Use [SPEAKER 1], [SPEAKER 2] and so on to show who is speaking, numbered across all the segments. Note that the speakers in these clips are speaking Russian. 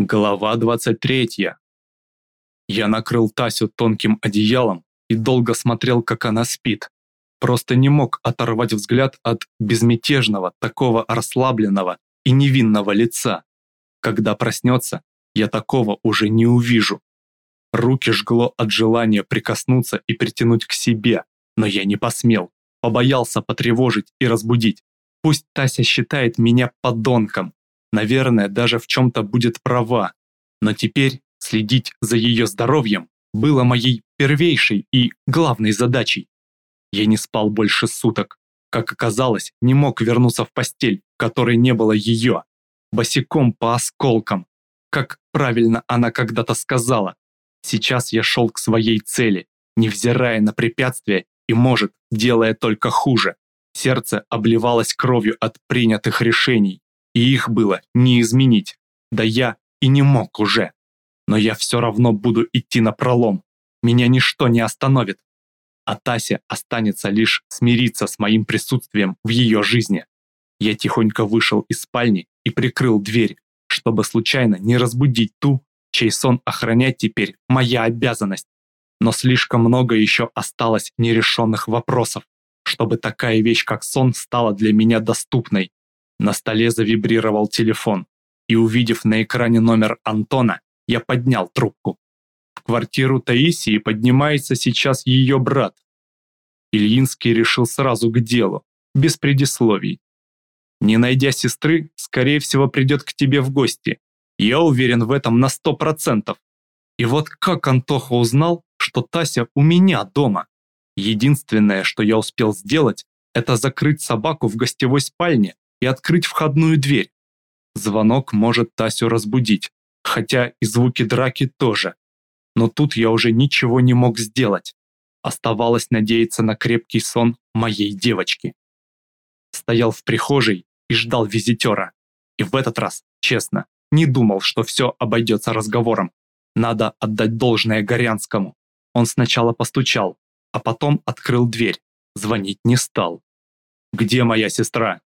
[SPEAKER 1] Глава 23. Я накрыл Тасю тонким одеялом и долго смотрел, как она спит. Просто не мог оторвать взгляд от безмятежного, такого расслабленного и невинного лица. Когда проснется, я такого уже не увижу. Руки жгло от желания прикоснуться и притянуть к себе, но я не посмел, побоялся потревожить и разбудить. Пусть Тася считает меня подонком, наверное, даже в чем-то будет права, но теперь следить за ее здоровьем было моей первейшей и главной задачей. Я не спал больше суток. Как оказалось, не мог вернуться в постель, в которой не было ее. Босиком по осколкам. Как правильно она когда-то сказала. Сейчас я шел к своей цели, невзирая на препятствия и, может, делая только хуже. Сердце обливалось кровью от принятых решений, и их было не изменить. Да я и не мог уже. Но я все равно буду идти на пролом. Меня ничто не остановит. А Тася останется лишь смириться с моим присутствием в ее жизни. Я тихонько вышел из спальни и прикрыл дверь, чтобы случайно не разбудить ту, чей сон охранять теперь моя обязанность. Но слишком много еще осталось нерешенных вопросов, чтобы такая вещь, как сон, стала для меня доступной. На столе завибрировал телефон, и увидев на экране номер Антона, я поднял трубку. В квартиру Таисии поднимается сейчас ее брат. Ильинский решил сразу к делу, без предисловий. Не найдя сестры, скорее всего, придет к тебе в гости. Я уверен в этом на сто процентов. И вот как Антоха узнал, что Тася у меня дома? Единственное, что я успел сделать, это закрыть собаку в гостевой спальне и открыть входную дверь. Звонок может Тасю разбудить, хотя и звуки драки тоже. Но тут я уже ничего не мог сделать. Оставалось надеяться на крепкий сон моей девочки. Стоял в прихожей и ждал визитера. И в этот раз, честно, не думал, что все обойдется разговором. Надо отдать должное Горянскому. Он сначала постучал, а потом открыл дверь. Звонить не стал. «Где моя сестра?»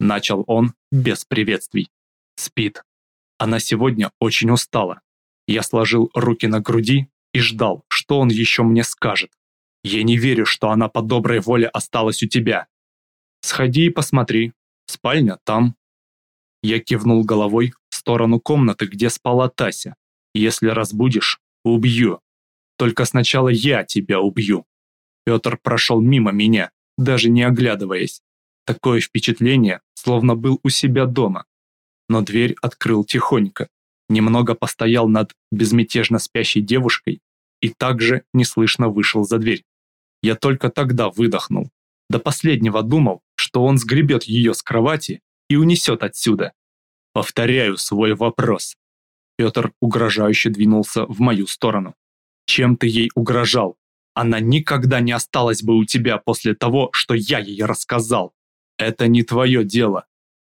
[SPEAKER 1] Начал он без приветствий. Спит. Она сегодня очень устала. Я сложил руки на груди и ждал, что он еще мне скажет. Я не верю, что она по доброй воле осталась у тебя. Сходи и посмотри. Спальня там. Я кивнул головой в сторону комнаты, где спала Тася. Если разбудишь, убью. Только сначала я тебя убью. Петр прошел мимо меня, даже не оглядываясь. Такое впечатление, словно был у себя дома. Но дверь открыл тихонько, немного постоял над безмятежно спящей девушкой и также неслышно вышел за дверь. Я только тогда выдохнул. До последнего думал, что он сгребет ее с кровати и унесет отсюда. Повторяю свой вопрос. Петр угрожающе двинулся в мою сторону. Чем ты ей угрожал? Она никогда не осталась бы у тебя после того, что я ей рассказал. Это не твое дело.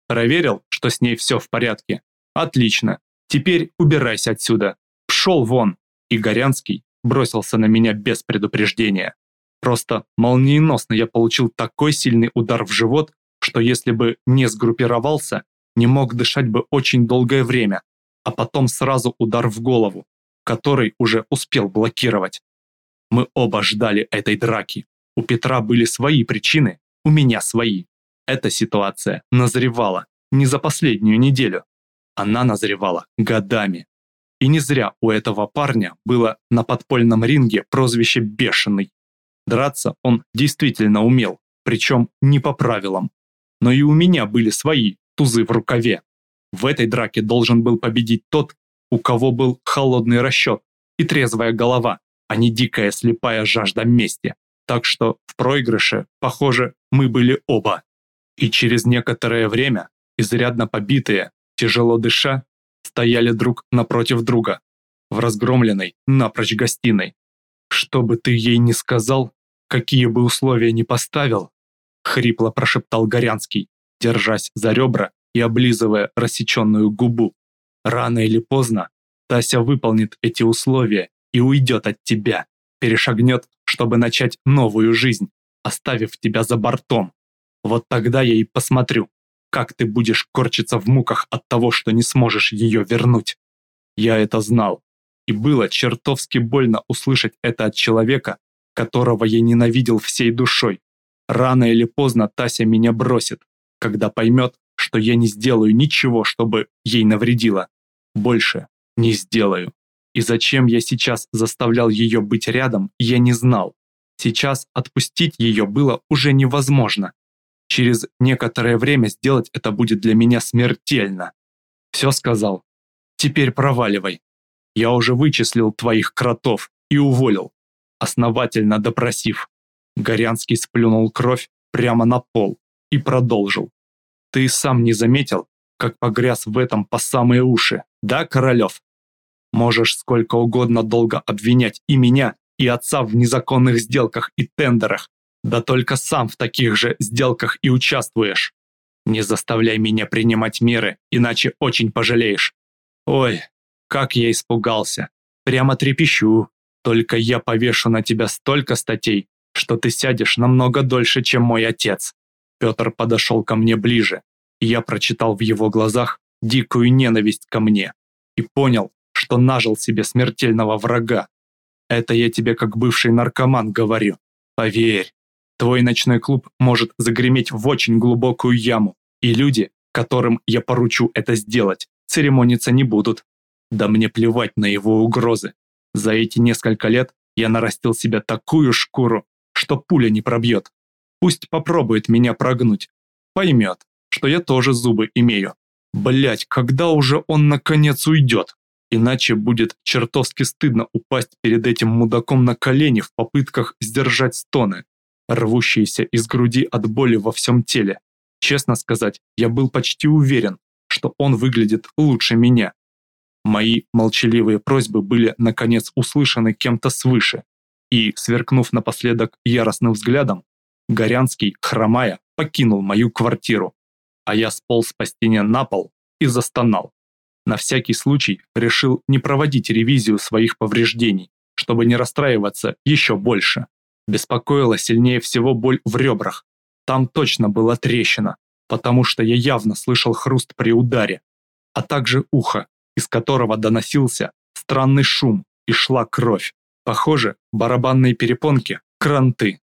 [SPEAKER 1] Проверил, что с ней все в порядке? Отлично. Теперь убирайся отсюда. Пшел вон. И Горянский бросился на меня без предупреждения. Просто молниеносно я получил такой сильный удар в живот, что если бы не сгруппировался, не мог дышать бы очень долгое время, а потом сразу удар в голову, который уже успел блокировать. Мы оба ждали этой драки. У Петра были свои причины, у меня свои. Эта ситуация назревала не за последнюю неделю. Она назревала годами. И не зря у этого парня было на подпольном ринге прозвище «Бешеный». Драться он действительно умел, причем не по правилам. Но и у меня были свои тузы в рукаве. В этой драке должен был победить тот, у кого был холодный расчет и трезвая голова, а не дикая слепая жажда мести. Так что в проигрыше, похоже, мы были оба. И через некоторое время, изрядно побитые, тяжело дыша, стояли друг напротив друга, в разгромленной, напрочь гостиной. «Что бы ты ей ни сказал, какие бы условия ни поставил», хрипло прошептал Горянский, держась за ребра и облизывая рассеченную губу. «Рано или поздно Тася выполнит эти условия и уйдет от тебя, перешагнет, чтобы начать новую жизнь, оставив тебя за бортом. Вот тогда я и посмотрю, как ты будешь корчиться в муках от того, что не сможешь ее вернуть. Я это знал. И было чертовски больно услышать это от человека, которого я ненавидел всей душой. Рано или поздно Тася меня бросит, когда поймет, что я не сделаю ничего, чтобы ей навредило. Больше не сделаю. И зачем я сейчас заставлял ее быть рядом, я не знал. Сейчас отпустить ее было уже невозможно. Через некоторое время сделать это будет для меня смертельно. Все сказал. Теперь проваливай. Я уже вычислил твоих кротов и уволил, основательно допросив. Горянский сплюнул кровь прямо на пол и продолжил. Ты сам не заметил, как погряз в этом по самые уши, да, Королев? Можешь сколько угодно долго обвинять и меня, и отца в незаконных сделках и тендерах, да только сам в таких же сделках и участвуешь. Не заставляй меня принимать меры, иначе очень пожалеешь. Ой, как я испугался. Прямо трепещу. Только я повешу на тебя столько статей, что ты сядешь намного дольше, чем мой отец. Петр подошел ко мне ближе, и я прочитал в его глазах дикую ненависть ко мне и понял, что нажил себе смертельного врага. Это я тебе как бывший наркоман говорю. Поверь, твой ночной клуб может загреметь в очень глубокую яму, и люди, которым я поручу это сделать, церемониться не будут. Да мне плевать на его угрозы. За эти несколько лет я нарастил себе такую шкуру, что пуля не пробьет. Пусть попробует меня прогнуть. Поймет, что я тоже зубы имею. Блять, когда уже он наконец уйдет? Иначе будет чертовски стыдно упасть перед этим мудаком на колени в попытках сдержать стоны, рвущиеся из груди от боли во всем теле. Честно сказать, я был почти уверен, что он выглядит лучше меня. Мои молчаливые просьбы были наконец услышаны кем-то свыше, и, сверкнув напоследок яростным взглядом, Горянский, хромая, покинул мою квартиру, а я сполз по стене на пол и застонал. На всякий случай решил не проводить ревизию своих повреждений, чтобы не расстраиваться еще больше. Беспокоила сильнее всего боль в ребрах. Там точно была трещина, потому что я явно слышал хруст при ударе, а также ухо, из которого доносился странный шум и шла кровь. Похоже, барабанные перепонки – кранты.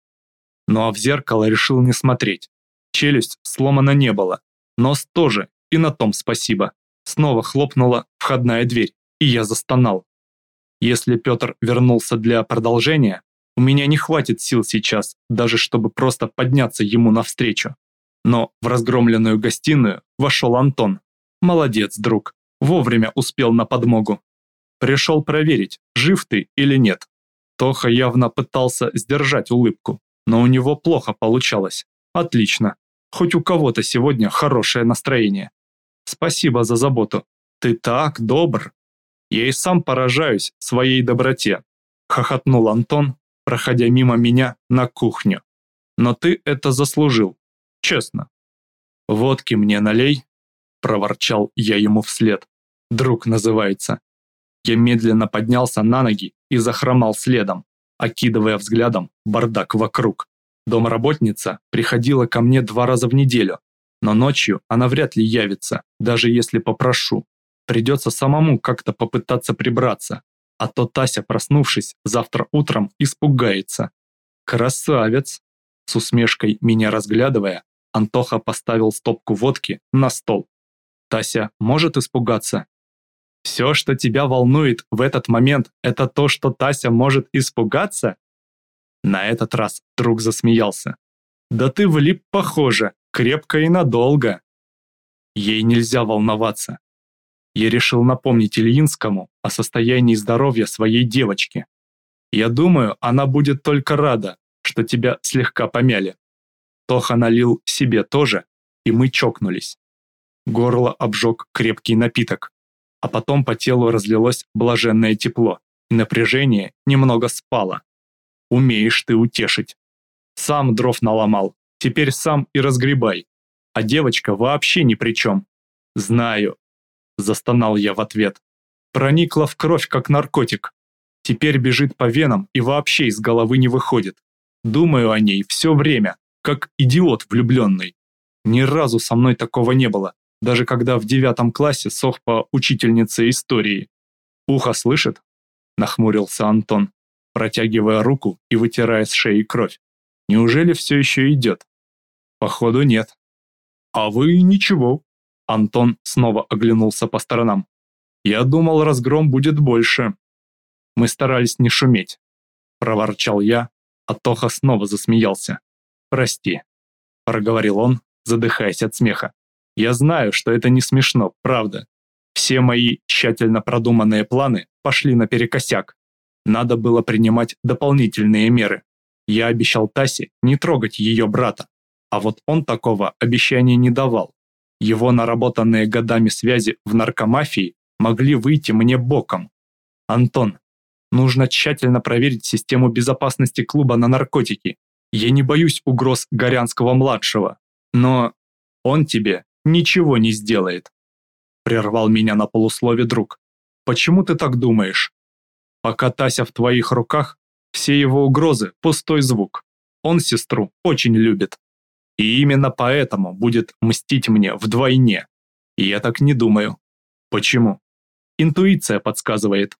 [SPEAKER 1] Ну а в зеркало решил не смотреть. Челюсть сломана не было, нос тоже, и на том спасибо. Снова хлопнула входная дверь, и я застонал. Если Петр вернулся для продолжения, у меня не хватит сил сейчас, даже чтобы просто подняться ему навстречу. Но в разгромленную гостиную вошел Антон. Молодец, друг, вовремя успел на подмогу. Пришел проверить, жив ты или нет. Тоха явно пытался сдержать улыбку, но у него плохо получалось. Отлично, хоть у кого-то сегодня хорошее настроение. Спасибо за заботу. Ты так добр. Я и сам поражаюсь своей доброте. Хохотнул Антон, проходя мимо меня на кухню. Но ты это заслужил. Честно. Водки мне налей, проворчал я ему вслед. Друг называется. Я медленно поднялся на ноги и захромал следом, окидывая взглядом бардак вокруг. Домработница приходила ко мне два раза в неделю, но ночью она вряд ли явится, даже если попрошу. Придется самому как-то попытаться прибраться, а то Тася, проснувшись завтра утром, испугается. «Красавец!» С усмешкой меня разглядывая, Антоха поставил стопку водки на стол. «Тася может испугаться?» «Все, что тебя волнует в этот момент, это то, что Тася может испугаться?» На этот раз друг засмеялся. «Да ты влип, похоже крепко и надолго. Ей нельзя волноваться. Я решил напомнить Ильинскому о состоянии здоровья своей девочки. Я думаю, она будет только рада, что тебя слегка помяли. Тоха налил себе тоже, и мы чокнулись. Горло обжег крепкий напиток, а потом по телу разлилось блаженное тепло, и напряжение немного спало. Умеешь ты утешить. Сам дров наломал, Теперь сам и разгребай. А девочка вообще ни при чем. Знаю. Застонал я в ответ. Проникла в кровь, как наркотик. Теперь бежит по венам и вообще из головы не выходит. Думаю о ней все время, как идиот влюбленный. Ни разу со мной такого не было, даже когда в девятом классе сох по учительнице истории. Ухо слышит? Нахмурился Антон, протягивая руку и вытирая с шеи кровь. Неужели все еще идет? Походу нет. А вы ничего. Антон снова оглянулся по сторонам. Я думал, разгром будет больше. Мы старались не шуметь. Проворчал я, а Тоха снова засмеялся. Прости. Проговорил он, задыхаясь от смеха. Я знаю, что это не смешно, правда. Все мои тщательно продуманные планы пошли наперекосяк. Надо было принимать дополнительные меры. Я обещал Тасе не трогать ее брата, а вот он такого обещания не давал. Его наработанные годами связи в наркомафии могли выйти мне боком. Антон, нужно тщательно проверить систему безопасности клуба на наркотики. Я не боюсь угроз Горянского-младшего, но он тебе ничего не сделает. Прервал меня на полуслове друг. Почему ты так думаешь? Пока Тася в твоих руках, все его угрозы – пустой звук. Он сестру очень любит. И именно поэтому будет мстить мне вдвойне. И я так не думаю. Почему? Интуиция подсказывает.